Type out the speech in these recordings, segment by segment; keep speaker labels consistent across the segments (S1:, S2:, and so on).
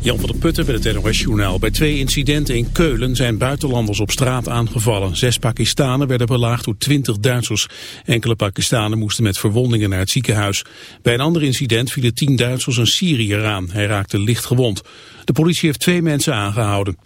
S1: Jan van der Putten bij het NOS-journaal. Bij twee incidenten in Keulen zijn buitenlanders op straat aangevallen. Zes Pakistanen werden belaagd door twintig Duitsers. Enkele Pakistanen moesten met verwondingen naar het ziekenhuis. Bij een ander incident vielen tien Duitsers een Syriër aan. Hij raakte licht gewond. De politie heeft twee mensen aangehouden.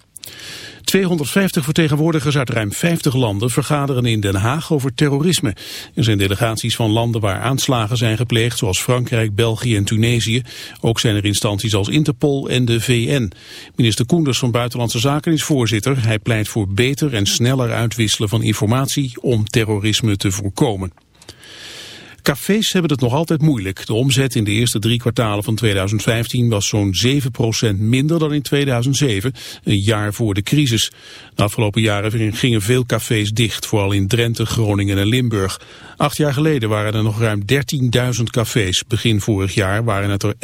S1: 250 vertegenwoordigers uit ruim 50 landen vergaderen in Den Haag over terrorisme. Er zijn delegaties van landen waar aanslagen zijn gepleegd, zoals Frankrijk, België en Tunesië. Ook zijn er instanties als Interpol en de VN. Minister Koenders van Buitenlandse Zaken is voorzitter. Hij pleit voor beter en sneller uitwisselen van informatie om terrorisme te voorkomen. Cafés hebben het nog altijd moeilijk. De omzet in de eerste drie kwartalen van 2015 was zo'n 7% minder dan in 2007, een jaar voor de crisis. De afgelopen jaren gingen veel cafés dicht, vooral in Drenthe, Groningen en Limburg. Acht jaar geleden waren er nog ruim 13.000 cafés. Begin vorig jaar waren het er 11.000.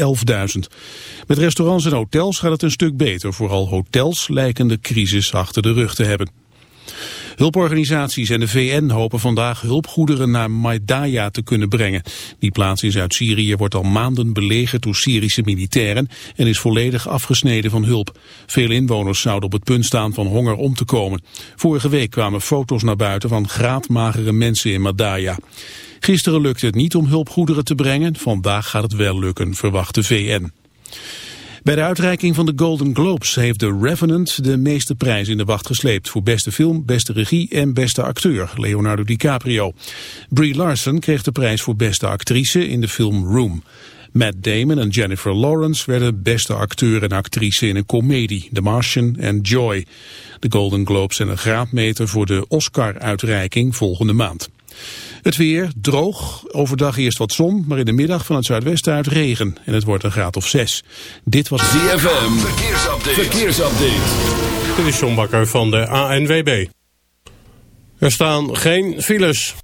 S1: Met restaurants en hotels gaat het een stuk beter. Vooral hotels lijken de crisis achter de rug te hebben. Hulporganisaties en de VN hopen vandaag hulpgoederen naar Maidaya te kunnen brengen. Die plaats in Zuid-Syrië wordt al maanden belegerd door Syrische militairen en is volledig afgesneden van hulp. Veel inwoners zouden op het punt staan van honger om te komen. Vorige week kwamen foto's naar buiten van graadmagere mensen in Madaya. Gisteren lukte het niet om hulpgoederen te brengen. Vandaag gaat het wel lukken, verwacht de VN. Bij de uitreiking van de Golden Globes heeft The Revenant de meeste prijs in de wacht gesleept. Voor beste film, beste regie en beste acteur, Leonardo DiCaprio. Brie Larson kreeg de prijs voor beste actrice in de film Room. Matt Damon en Jennifer Lawrence werden beste acteur en actrice in een komedie, The Martian en Joy. De Golden Globes zijn een graadmeter voor de Oscar-uitreiking volgende maand. Het weer droog, overdag eerst wat zon, maar in de middag van het zuidwesten uit regen. En het wordt een graad of zes. Dit was
S2: ZFM, verkeersupdate. verkeersupdate.
S3: Dit is John Bakker van de ANWB. Er staan geen files.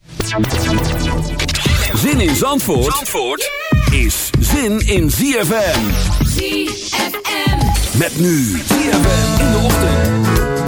S2: Zin in Zandvoort, Zandvoort is zin in ZFM.
S4: ZFM.
S2: Met nu ZFM in de ochtend.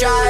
S4: strive.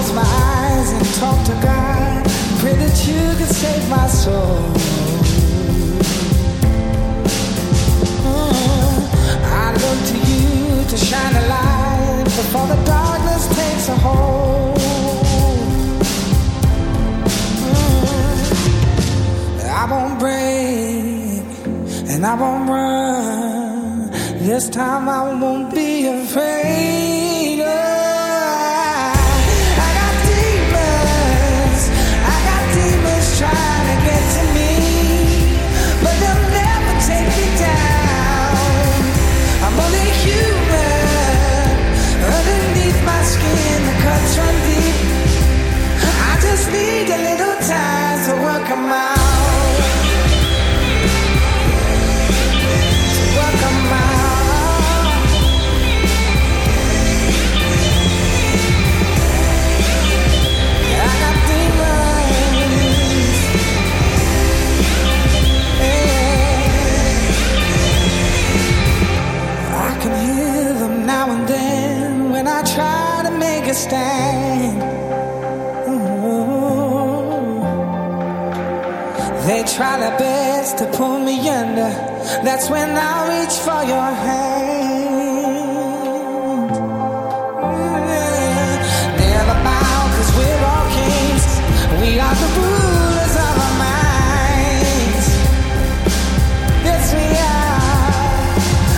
S5: Close my eyes and talk to God. Pray that you could save my soul. Mm, I look to you to shine a light before the darkness takes a hold. Mm, I won't break and I won't run. This time I won't be afraid. Just need a little time to work 'em out. Stand. They try their best to pull me under. That's when I reach for your hand. Mm. Never bow, cause we're all kings. We are the rulers of our minds.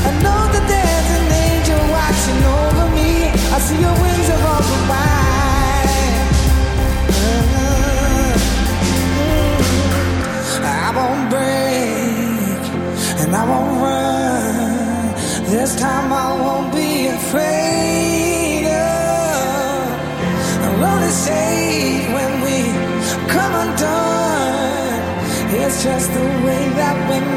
S5: I know that there's an angel watching over me. I see Won't run. This time I won't be afraid. Oh, I'm only safe when we come undone. It's just the way that we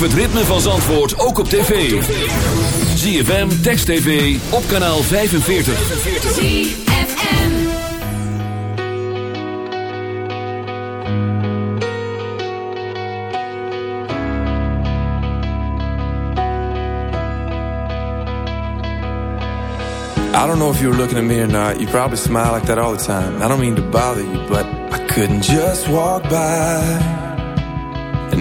S2: Beleef het ritme van Zandvoort ook op tv. ZFM, Text TV, op kanaal 45.
S6: ZFM.
S7: I don't know if you were looking at me or not. You probably smile like that all the time. I don't mean to bother you, but I couldn't just walk by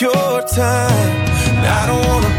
S7: your time. I don't wanna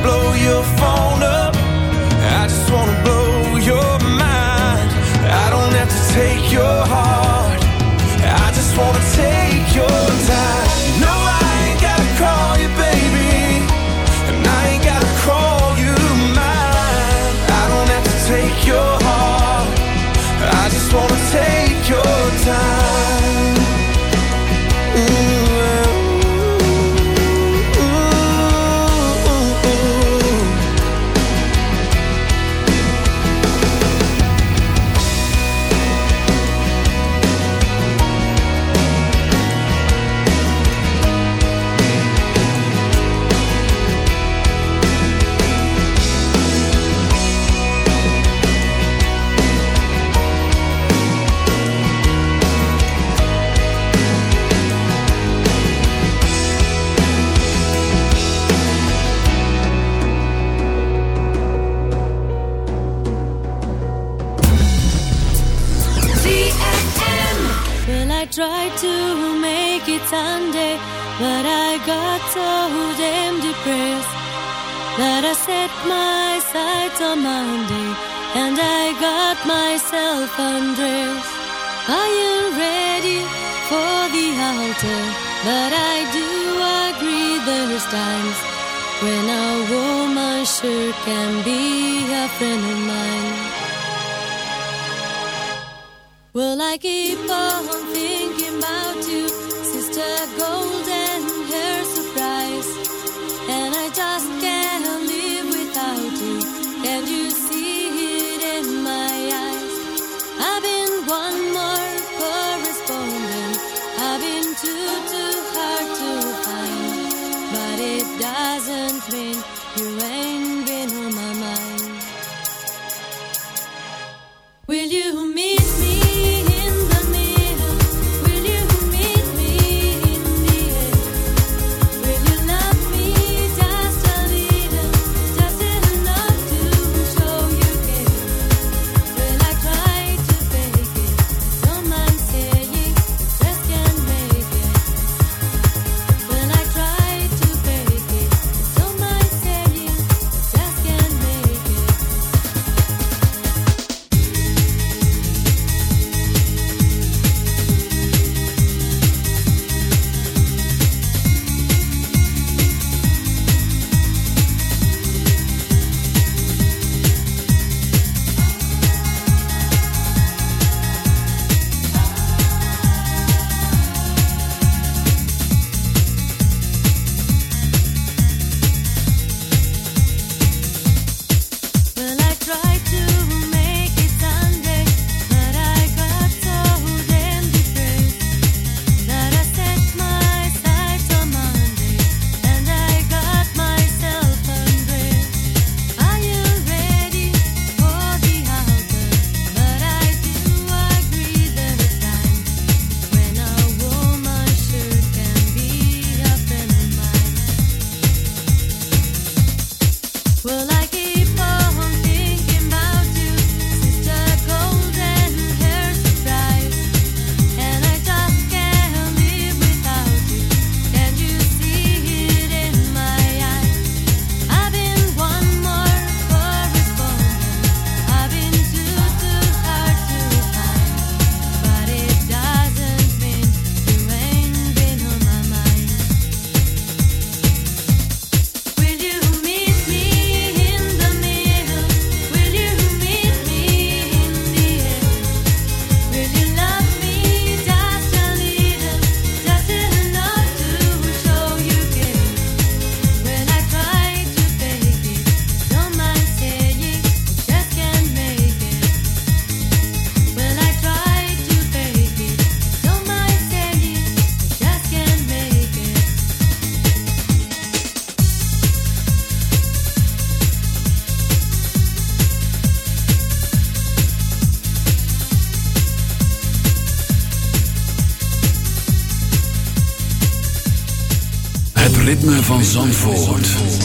S2: van Zandvoort.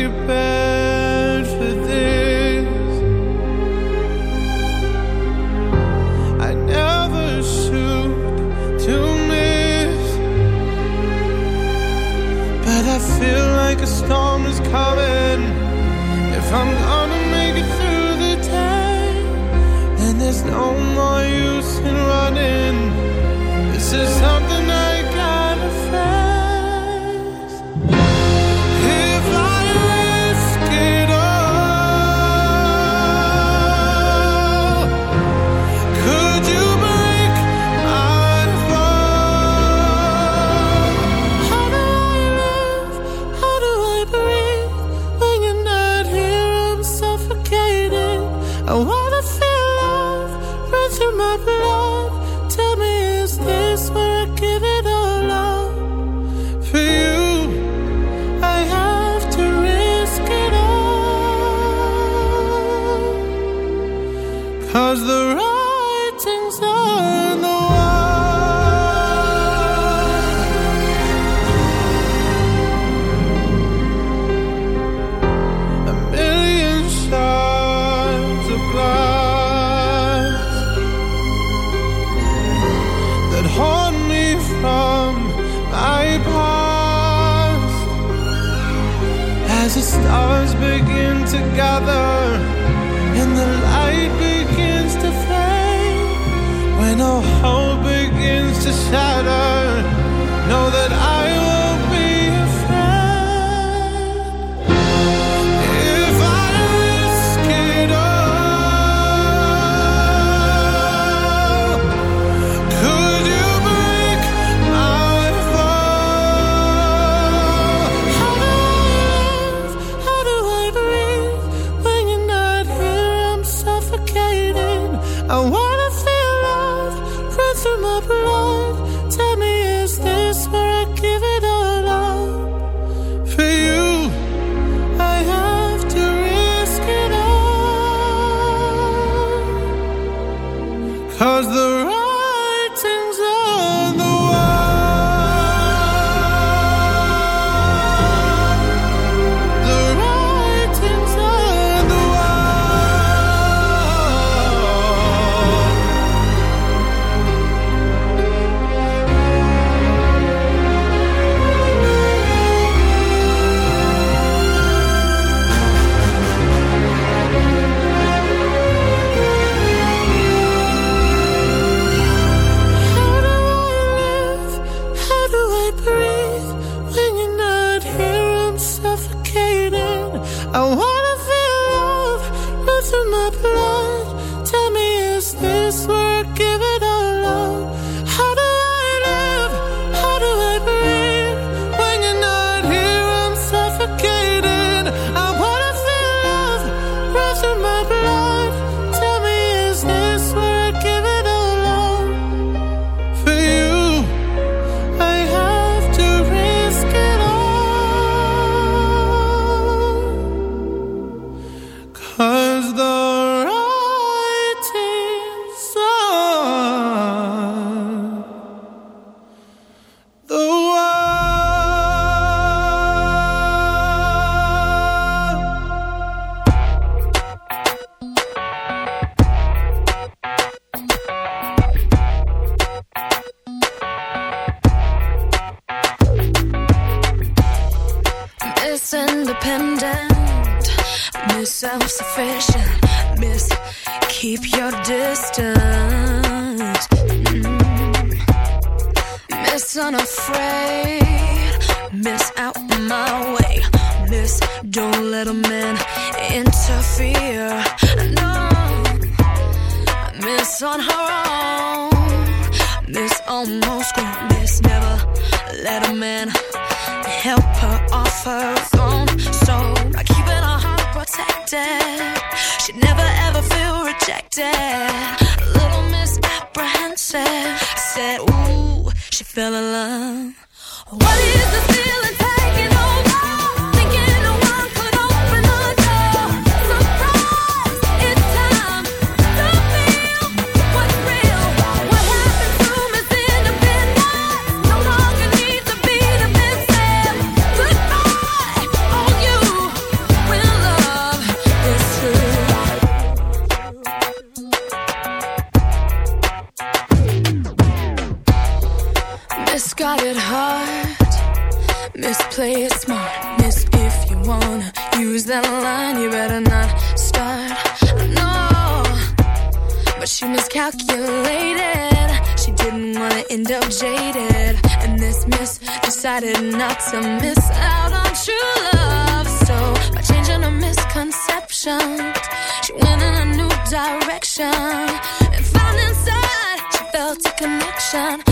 S4: prepared for this. I never shoot to miss, but I feel like a storm is coming. If I'm gonna make it through the day, then there's no more use in running. This is something.
S8: emotion